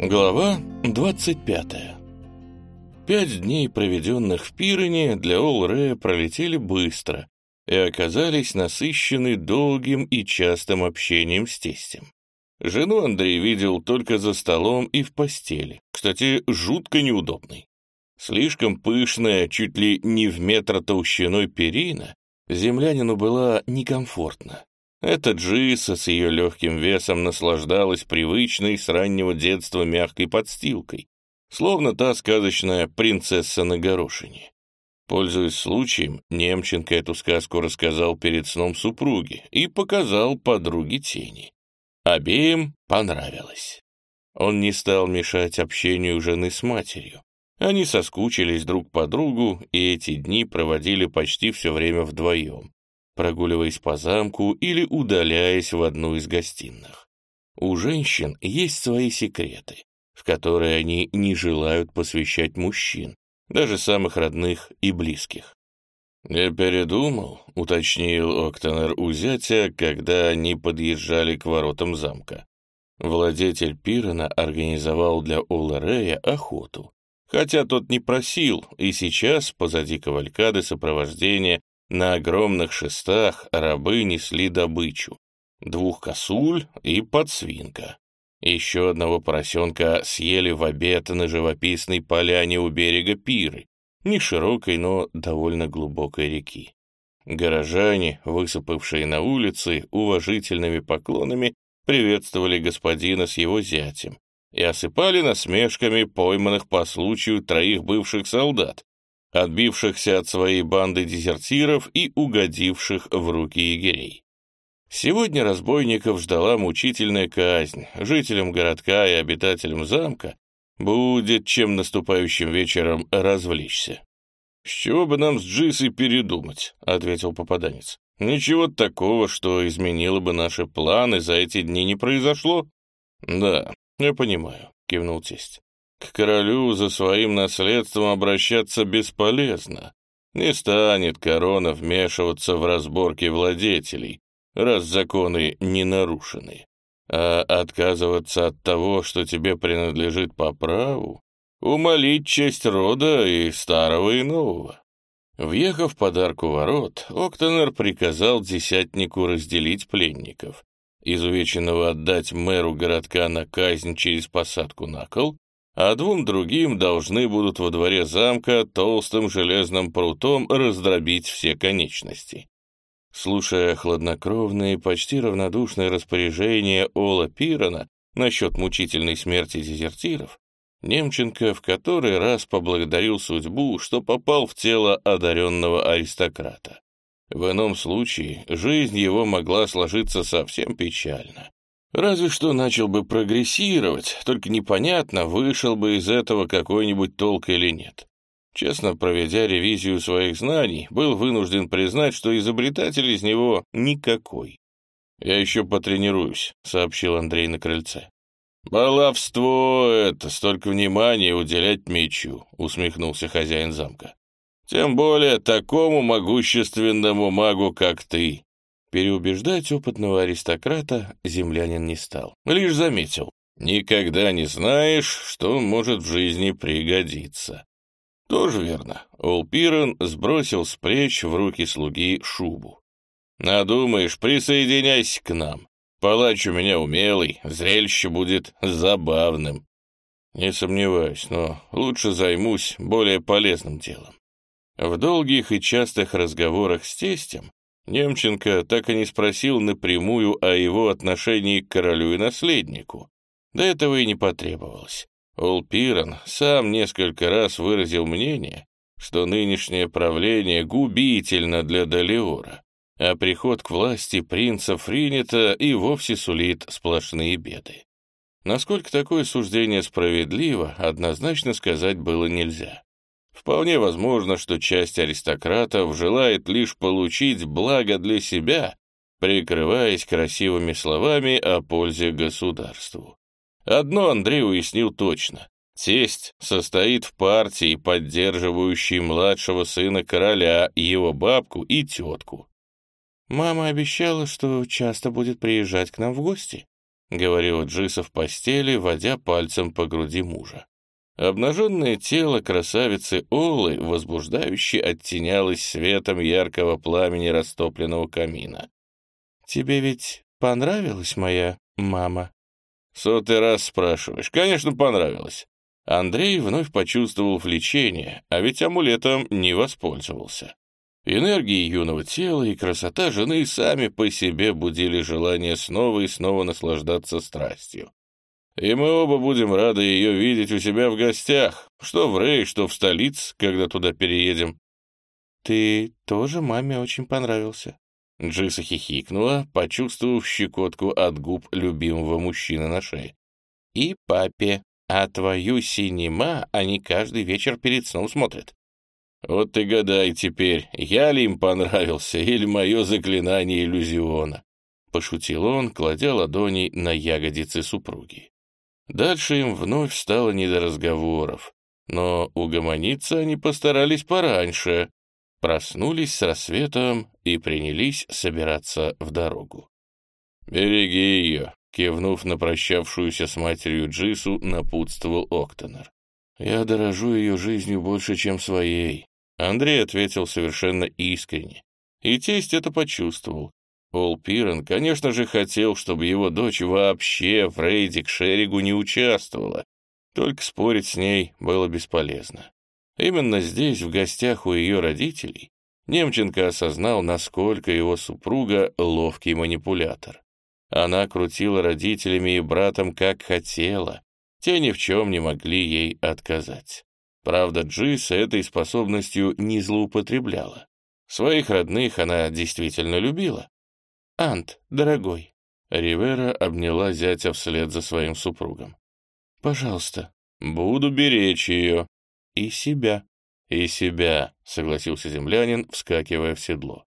Глава 25 Пять дней, проведенных в Пирене, для Олрея пролетели быстро и оказались насыщены долгим и частым общением с тестем. Жену Андрей видел только за столом и в постели, кстати, жутко неудобной. Слишком пышная, чуть ли не в метр толщиной перина, землянину была некомфортна. Эта Джиса с ее легким весом наслаждалась привычной с раннего детства мягкой подстилкой, словно та сказочная принцесса на горошине. Пользуясь случаем, Немченко эту сказку рассказал перед сном супруги и показал подруге тени. Обеим понравилось. Он не стал мешать общению жены с матерью. Они соскучились друг по другу и эти дни проводили почти все время вдвоем прогуливаясь по замку или удаляясь в одну из гостиных. У женщин есть свои секреты, в которые они не желают посвящать мужчин, даже самых родных и близких. «Я передумал», — уточнил Октонер у зятя, когда они подъезжали к воротам замка. Владетель Пирона организовал для Оларея охоту, хотя тот не просил, и сейчас позади кавалькады сопровождения на огромных шестах рабы несли добычу. Двух косуль и подсвинка. Еще одного поросенка съели в обед на живописной поляне у берега Пиры, не широкой, но довольно глубокой реки. Горожане, высыпавшие на улицы, уважительными поклонами приветствовали господина с его зятем и осыпали насмешками пойманных по случаю троих бывших солдат, отбившихся от своей банды дезертиров и угодивших в руки егерей. Сегодня разбойников ждала мучительная казнь. Жителям городка и обитателям замка будет чем наступающим вечером развлечься. «С чего бы нам с Джисой передумать?» — ответил попаданец. «Ничего такого, что изменило бы наши планы, за эти дни не произошло». «Да, я понимаю», — кивнул тесть. К королю за своим наследством обращаться бесполезно. Не станет корона вмешиваться в разборки владетелей, раз законы не нарушены. А отказываться от того, что тебе принадлежит по праву, умолить честь рода и старого и нового. Въехав подарку ворот, Октонер приказал десятнику разделить пленников, изувеченного отдать мэру городка на казнь через посадку на кол, а двум другим должны будут во дворе замка толстым железным прутом раздробить все конечности. Слушая хладнокровные, почти равнодушные распоряжения Ола Пирона насчет мучительной смерти дезертиров, Немченко в который раз поблагодарил судьбу, что попал в тело одаренного аристократа. В ином случае жизнь его могла сложиться совсем печально. Разве что начал бы прогрессировать, только непонятно, вышел бы из этого какой-нибудь толк или нет. Честно проведя ревизию своих знаний, был вынужден признать, что изобретатель из него никакой. «Я еще потренируюсь», — сообщил Андрей на крыльце. «Баловство это, столько внимания уделять мечу», — усмехнулся хозяин замка. «Тем более такому могущественному магу, как ты. Переубеждать опытного аристократа землянин не стал. Лишь заметил. Никогда не знаешь, что может в жизни пригодиться. Тоже верно. Олпирон сбросил с плеч в руки слуги шубу. Надумаешь, присоединяйся к нам. Палач у меня умелый, зрелище будет забавным. Не сомневаюсь, но лучше займусь более полезным делом. В долгих и частых разговорах с тестем Немченко так и не спросил напрямую о его отношении к королю и наследнику. До этого и не потребовалось. Олпирон сам несколько раз выразил мнение, что нынешнее правление губительно для Далиора, а приход к власти принца Фринита и вовсе сулит сплошные беды. Насколько такое суждение справедливо, однозначно сказать было нельзя. Вполне возможно, что часть аристократов желает лишь получить благо для себя, прикрываясь красивыми словами о пользе государству. Одно Андрей уяснил точно. Тесть состоит в партии, поддерживающей младшего сына короля, его бабку и тетку. «Мама обещала, что часто будет приезжать к нам в гости», — говорила Джиса в постели, водя пальцем по груди мужа. Обнаженное тело красавицы Олы возбуждающе оттенялось светом яркого пламени растопленного камина. «Тебе ведь понравилась моя мама?» «Сотый раз спрашиваешь. Конечно, понравилось». Андрей вновь почувствовал влечение, а ведь амулетом не воспользовался. Энергии юного тела и красота жены сами по себе будили желание снова и снова наслаждаться страстью. И мы оба будем рады ее видеть у себя в гостях, что в Рей, что в столице, когда туда переедем. Ты тоже маме очень понравился. Джиса хихикнула, почувствовав щекотку от губ любимого мужчины на шее. И папе, а твою синема они каждый вечер перед сном смотрят. Вот ты гадай теперь, я ли им понравился или мое заклинание иллюзиона. Пошутил он, кладя ладони на ягодицы супруги. Дальше им вновь стало не до разговоров, но угомониться они постарались пораньше, проснулись с рассветом и принялись собираться в дорогу. «Береги ее», — кивнув на прощавшуюся с матерью Джису, напутствовал Октонер. «Я дорожу ее жизнью больше, чем своей. Андрей ответил совершенно искренне. И тесть это почувствовал. Пол Пирен, конечно же, хотел, чтобы его дочь вообще в рейде к Шеригу не участвовала. Только спорить с ней было бесполезно. Именно здесь, в гостях у ее родителей, Немченко осознал, насколько его супруга ловкий манипулятор. Она крутила родителями и братом как хотела, те ни в чем не могли ей отказать. Правда, Джис этой способностью не злоупотребляла. Своих родных она действительно любила. «Ант, дорогой», — Ривера обняла зятя вслед за своим супругом. «Пожалуйста, буду беречь ее. И себя». «И себя», — согласился землянин, вскакивая в седло.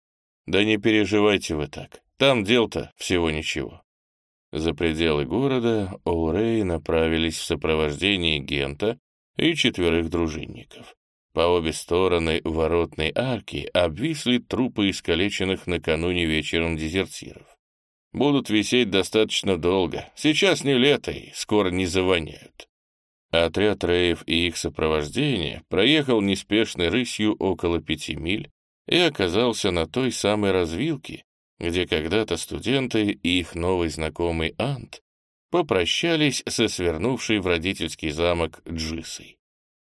«Да не переживайте вы так. Там дел-то всего ничего». За пределы города Оурей направились в сопровождении Гента, и четверых дружинников. По обе стороны воротной арки обвисли трупы искалеченных накануне вечером дезертиров. Будут висеть достаточно долго. Сейчас не лето и скоро не завоняют. Отряд Реев и их сопровождение проехал неспешной рысью около пяти миль и оказался на той самой развилке, где когда-то студенты и их новый знакомый Ант попрощались со свернувшей в родительский замок Джисой.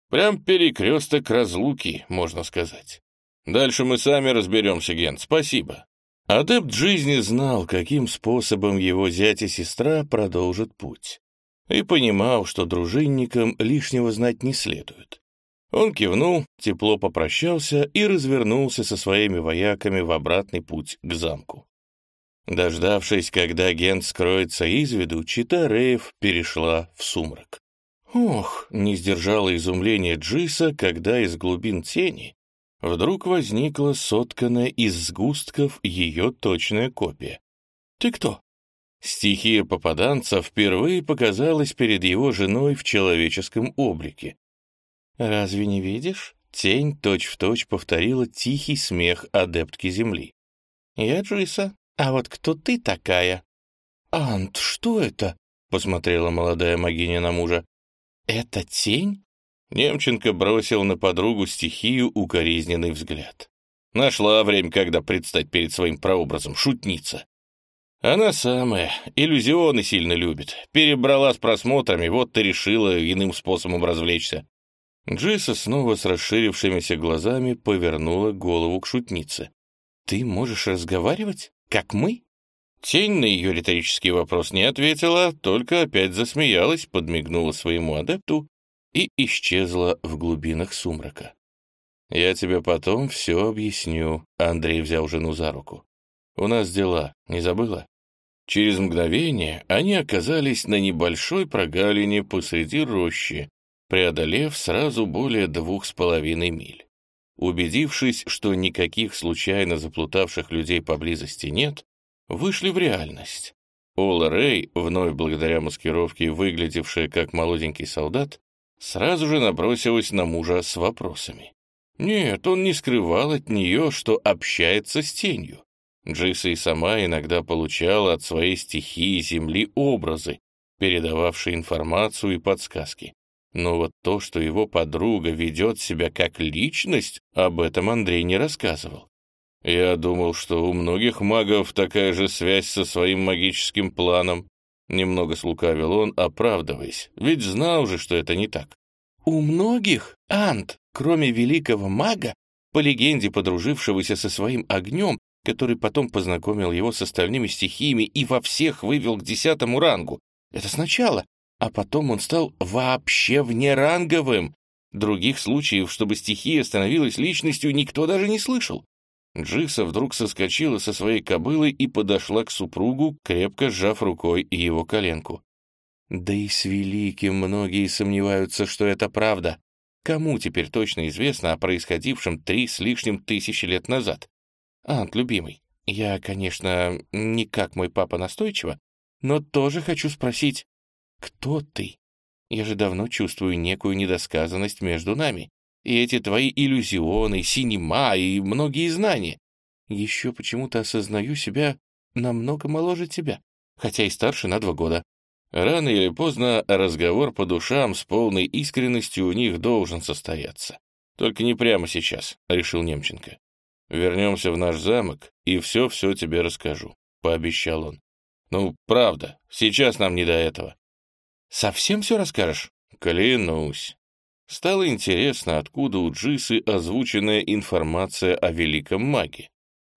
Прям перекресток разлуки, можно сказать. Дальше мы сами разберемся, Ген, спасибо. Адепт жизни знал, каким способом его зять и сестра продолжат путь, и понимал, что дружинникам лишнего знать не следует. Он кивнул, тепло попрощался и развернулся со своими вояками в обратный путь к замку. Дождавшись, когда агент скроется из виду, чита Реев перешла в сумрак. Ох, не сдержало изумление Джиса, когда из глубин тени вдруг возникла сотканная из сгустков ее точная копия. «Ты кто?» Стихия попаданца впервые показалась перед его женой в человеческом облике. «Разве не видишь?» Тень точь-в-точь точь повторила тихий смех адептки Земли. «Я Джиса, а вот кто ты такая?» «Ант, что это?» — посмотрела молодая могиня на мужа. «Это тень?» Немченко бросил на подругу стихию укоризненный взгляд. Нашла время, когда предстать перед своим прообразом, шутница. Она самая, иллюзионы сильно любит. Перебрала с просмотрами, вот ты решила иным способом развлечься. Джиса снова с расширившимися глазами повернула голову к шутнице. «Ты можешь разговаривать?» Как мы? Тень на ее риторический вопрос не ответила, только опять засмеялась, подмигнула своему адепту и исчезла в глубинах сумрака. «Я тебе потом все объясню», — Андрей взял жену за руку. «У нас дела, не забыла?» Через мгновение они оказались на небольшой прогалине посреди рощи, преодолев сразу более двух с половиной миль. Убедившись, что никаких случайно заплутавших людей поблизости нет, вышли в реальность. Ола Рэй, вновь благодаря маскировке, выглядевшая как молоденький солдат, сразу же набросилась на мужа с вопросами. Нет, он не скрывал от нее, что общается с тенью. Джиса и сама иногда получала от своей стихии Земли образы, передававшие информацию и подсказки. Но вот то, что его подруга ведет себя как личность, об этом Андрей не рассказывал. Я думал, что у многих магов такая же связь со своим магическим планом. Немного слукавил он, оправдываясь, ведь знал же, что это не так. У многих, Ант, кроме великого мага, по легенде подружившегося со своим огнем, который потом познакомил его с остальными стихиями и во всех вывел к десятому рангу. Это сначала, а потом он стал вообще внеранговым. Других случаев, чтобы стихия становилась личностью, никто даже не слышал. Джиса вдруг соскочила со своей кобылы и подошла к супругу, крепко сжав рукой его коленку. Да и с великим многие сомневаются, что это правда. Кому теперь точно известно о происходившем три с лишним тысячи лет назад? Ант, любимый, я, конечно, не как мой папа настойчиво, но тоже хочу спросить, кто ты? Я же давно чувствую некую недосказанность между нами. И эти твои иллюзионы, синема и многие знания. Еще почему-то осознаю себя намного моложе тебя, хотя и старше на два года. Рано или поздно разговор по душам с полной искренностью у них должен состояться. Только не прямо сейчас, — решил Немченко. Вернемся в наш замок, и все-все тебе расскажу, — пообещал он. Ну, правда, сейчас нам не до этого. Совсем все расскажешь? Клянусь. Стало интересно, откуда у Джисы озвученная информация о великом маге.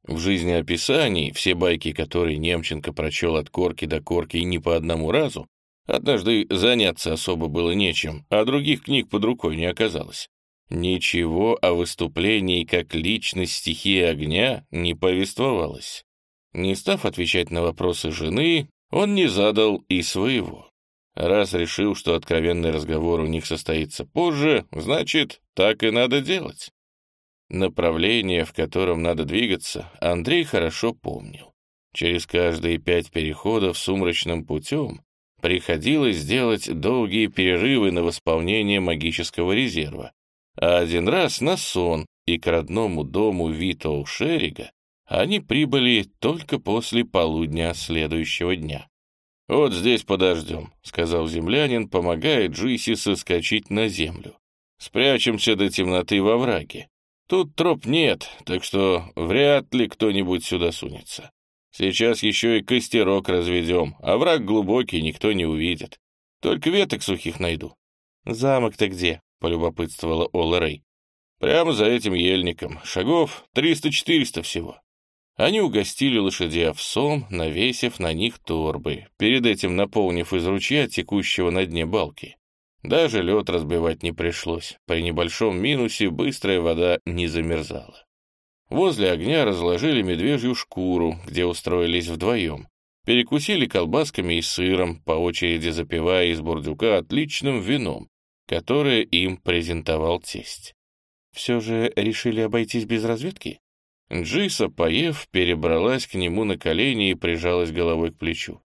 В жизнеописании все байки, которые Немченко прочел от корки до корки и не по одному разу, однажды заняться особо было нечем, а других книг под рукой не оказалось. Ничего о выступлении как личность стихии огня не повествовалось. Не став отвечать на вопросы жены, он не задал и своего. Раз решил, что откровенный разговор у них состоится позже, значит, так и надо делать. Направление, в котором надо двигаться, Андрей хорошо помнил. Через каждые пять переходов сумрачным путем приходилось делать долгие перерывы на восполнение магического резерва, а один раз на сон, и к родному дому Витоу Шерига они прибыли только после полудня следующего дня. «Вот здесь подождем», — сказал землянин, помогая Джиси соскочить на землю. «Спрячемся до темноты во враге. Тут троп нет, так что вряд ли кто-нибудь сюда сунется. Сейчас еще и костерок разведем, а враг глубокий, никто не увидит. Только веток сухих найду». «Замок-то где?» — полюбопытствовала Ола Рэй. «Прямо за этим ельником. Шагов триста-четыреста всего». Они угостили лошадей овсом, навесив на них торбы, перед этим наполнив из ручья, текущего на дне балки. Даже лед разбивать не пришлось. При небольшом минусе быстрая вода не замерзала. Возле огня разложили медвежью шкуру, где устроились вдвоем. Перекусили колбасками и сыром, по очереди запивая из бурдюка отличным вином, которое им презентовал тесть. Все же решили обойтись без разведки? Джиса, поев, перебралась к нему на колени и прижалась головой к плечу.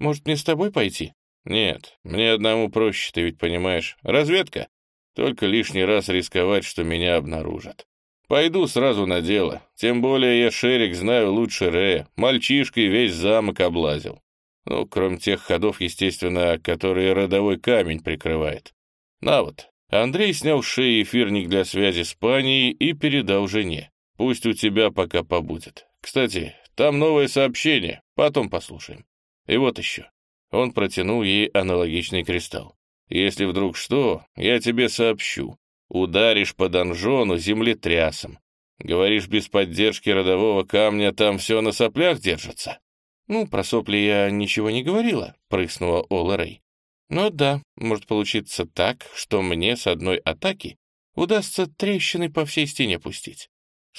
«Может, мне с тобой пойти?» «Нет, мне одному проще, ты ведь понимаешь. Разведка. Только лишний раз рисковать, что меня обнаружат. Пойду сразу на дело. Тем более я Шерик знаю лучше Рея. Мальчишка и весь замок облазил. Ну, кроме тех ходов, естественно, которые родовой камень прикрывает. На вот». Андрей снял с шеи эфирник для связи с паней и передал жене. «Пусть у тебя пока побудет. Кстати, там новое сообщение, потом послушаем. И вот еще. Он протянул ей аналогичный кристалл. «Если вдруг что, я тебе сообщу. Ударишь по донжону землетрясом. Говоришь, без поддержки родового камня там все на соплях держится?» «Ну, про сопли я ничего не говорила», — прыснула Ола Рэй. «Но да, может получиться так, что мне с одной атаки удастся трещины по всей стене пустить.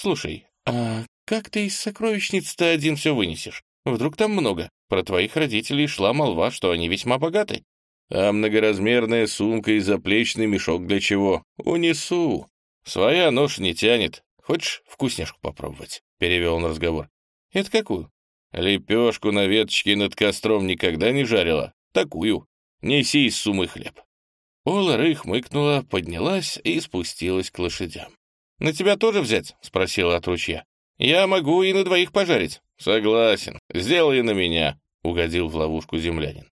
Слушай, а как ты из сокровищниц-то один все вынесешь? Вдруг там много? Про твоих родителей шла молва, что они весьма богаты. А многоразмерная сумка и заплечный мешок для чего? Унесу. Своя нож не тянет. Хочешь вкусняшку попробовать? Перевел он разговор. Это какую? Лепешку на веточке над костром никогда не жарила. Такую. Неси из сумы хлеб. Ола Рэй хмыкнула, поднялась и спустилась к лошадям. «На тебя тоже взять?» — спросила от ручья. «Я могу и на двоих пожарить». «Согласен, сделай на меня», — угодил в ловушку землянин.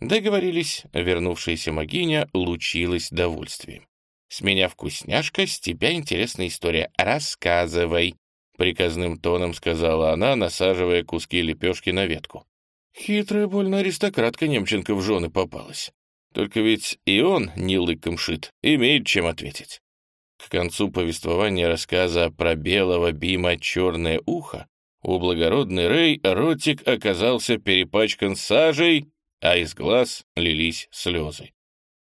Договорились, вернувшаяся могиня лучилась довольствием. «С меня вкусняшка, с тебя интересная история. Рассказывай», — приказным тоном сказала она, насаживая куски лепешки на ветку. Хитрая больно аристократка Немченко в жены попалась. Только ведь и он, не лыком шит, имеет чем ответить. К концу повествования рассказа про белого Бима черное ухо у благородный Рэй ротик оказался перепачкан сажей, а из глаз лились слезы.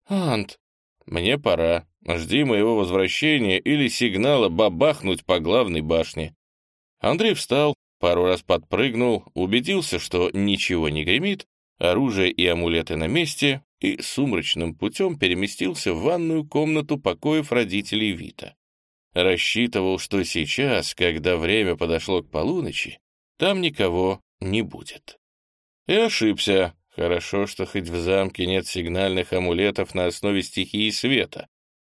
«Ант, мне пора. Жди моего возвращения или сигнала бабахнуть по главной башне». Андрей встал, пару раз подпрыгнул, убедился, что ничего не гремит, оружие и амулеты на месте, и сумрачным путем переместился в ванную комнату покоев родителей Вита. Рассчитывал, что сейчас, когда время подошло к полуночи, там никого не будет. И ошибся. Хорошо, что хоть в замке нет сигнальных амулетов на основе стихии света.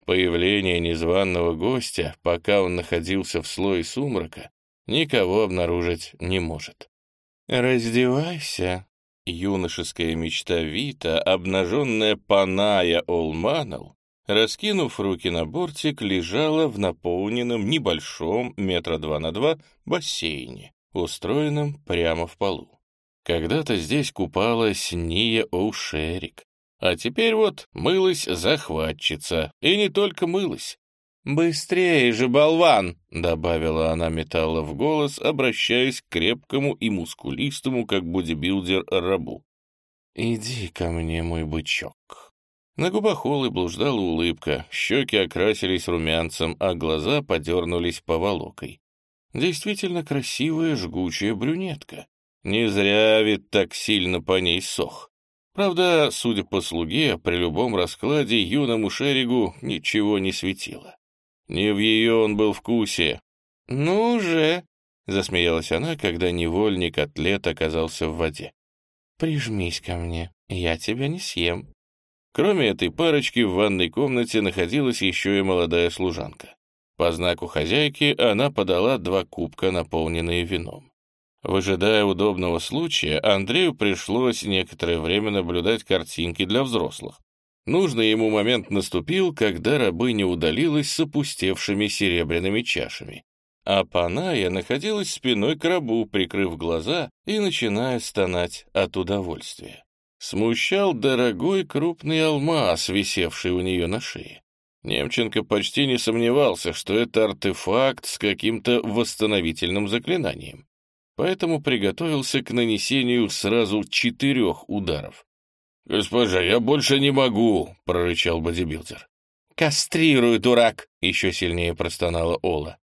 Появление незваного гостя, пока он находился в слое сумрака, никого обнаружить не может. «Раздевайся», Юношеская мечта Вита, обнаженная Паная Олманал, раскинув руки на бортик, лежала в наполненном небольшом метра два на два бассейне, устроенном прямо в полу. Когда-то здесь купалась Ния Оушерик, а теперь вот мылась захватчица, и не только мылась. «Быстрее же, болван!» — добавила она металла в голос, обращаясь к крепкому и мускулистому, как бодибилдер, рабу. «Иди ко мне, мой бычок». На губах Олы блуждала улыбка, щеки окрасились румянцем, а глаза подернулись поволокой. Действительно красивая жгучая брюнетка. Не зря ведь так сильно по ней сох. Правда, судя по слуге, при любом раскладе юному Шеригу ничего не светило. Не в ее он был вкусе. «Ну же!» — засмеялась она, когда невольник-атлет оказался в воде. «Прижмись ко мне, я тебя не съем». Кроме этой парочки, в ванной комнате находилась еще и молодая служанка. По знаку хозяйки она подала два кубка, наполненные вином. Выжидая удобного случая, Андрею пришлось некоторое время наблюдать картинки для взрослых. Нужный ему момент наступил, когда рабыня удалилась с опустевшими серебряными чашами. А Паная находилась спиной к рабу, прикрыв глаза и начиная стонать от удовольствия. Смущал дорогой крупный алмаз, висевший у нее на шее. Немченко почти не сомневался, что это артефакт с каким-то восстановительным заклинанием. Поэтому приготовился к нанесению сразу четырех ударов. «Госпожа, я больше не могу», — прорычал бодибилдер. «Кастрирую, дурак!» — еще сильнее простонала Ола.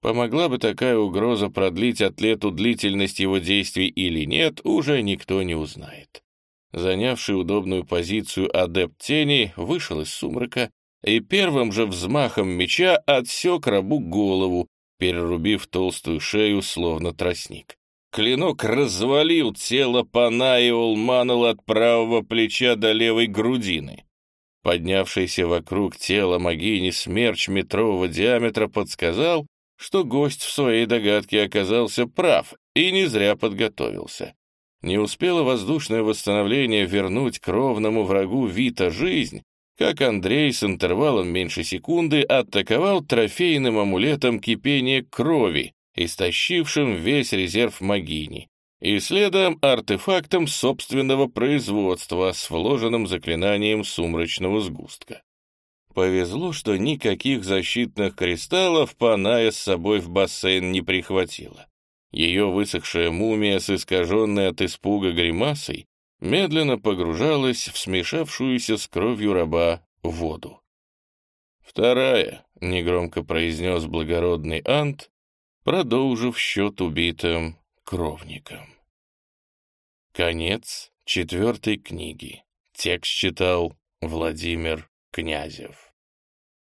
Помогла бы такая угроза продлить атлету длительность его действий или нет, уже никто не узнает. Занявший удобную позицию адепт тени вышел из сумрака и первым же взмахом меча отсек рабу голову, перерубив толстую шею, словно тростник. Клинок развалил тело Панаи Олманал от правого плеча до левой грудины. Поднявшийся вокруг тела могини смерч метрового диаметра подсказал, что гость в своей догадке оказался прав и не зря подготовился. Не успело воздушное восстановление вернуть кровному врагу Вита жизнь, как Андрей с интервалом меньше секунды атаковал трофейным амулетом кипения крови, истощившим весь резерв Магини, и следом артефактом собственного производства с вложенным заклинанием сумрачного сгустка. Повезло, что никаких защитных кристаллов Паная с собой в бассейн не прихватила. Ее высохшая мумия с искаженной от испуга гримасой медленно погружалась в смешавшуюся с кровью раба воду. «Вторая», — негромко произнес благородный Ант, продолжив счет убитым кровникам. Конец четвертой книги. Текст читал Владимир Князев.